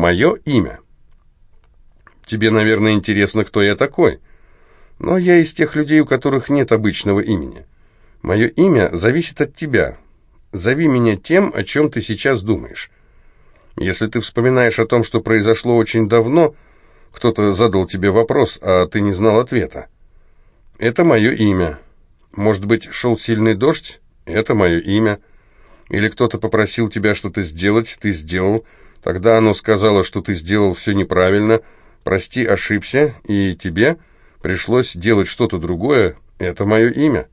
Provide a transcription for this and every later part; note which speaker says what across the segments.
Speaker 1: мое имя. Тебе, наверное, интересно, кто я такой. Но я из тех людей, у которых нет обычного имени. Мое имя зависит от тебя. Зови меня тем, о чем ты сейчас думаешь. Если ты вспоминаешь о том, что произошло очень давно, кто-то задал тебе вопрос, а ты не знал ответа. Это мое имя. Может быть, шел сильный дождь? Это мое имя. Или кто-то попросил тебя что-то сделать, ты сделал. Тогда оно сказало, что ты сделал все неправильно. Прости, ошибся, и тебе пришлось делать что-то другое. Это мое имя.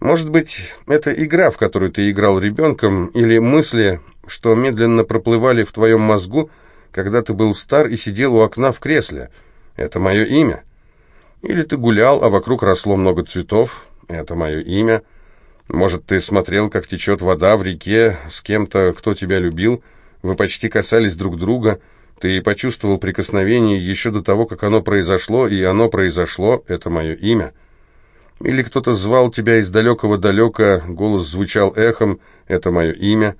Speaker 1: Может быть, это игра, в которую ты играл ребенком, или мысли, что медленно проплывали в твоем мозгу, когда ты был стар и сидел у окна в кресле. Это мое имя. Или ты гулял, а вокруг росло много цветов. Это мое имя. Может, ты смотрел, как течет вода в реке с кем-то, кто тебя любил. Вы почти касались друг друга. Ты почувствовал прикосновение еще до того, как оно произошло, и оно произошло. Это мое имя. Или кто-то звал тебя из далекого-далека, голос звучал эхом. Это мое имя.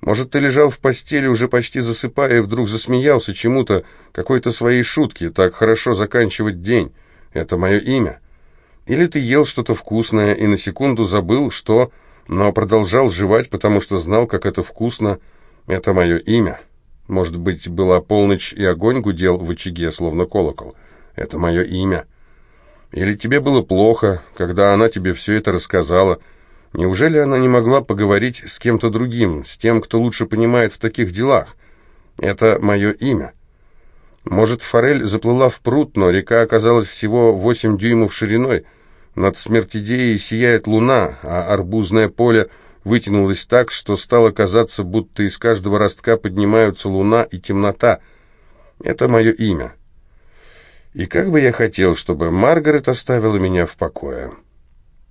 Speaker 1: Может, ты лежал в постели, уже почти засыпая, и вдруг засмеялся чему-то, какой-то своей шутке, так хорошо заканчивать день. Это мое имя. Или ты ел что-то вкусное и на секунду забыл, что, но продолжал жевать, потому что знал, как это вкусно. Это мое имя. Может быть, была полночь, и огонь гудел в очаге, словно колокол. Это мое имя. Или тебе было плохо, когда она тебе все это рассказала. Неужели она не могла поговорить с кем-то другим, с тем, кто лучше понимает в таких делах? Это мое имя. Может, форель заплыла в пруд, но река оказалась всего восемь дюймов шириной. Над смертидеей сияет луна, а арбузное поле вытянулось так, что стало казаться, будто из каждого ростка поднимаются луна и темнота. Это мое имя. И как бы я хотел, чтобы Маргарет оставила меня в покое».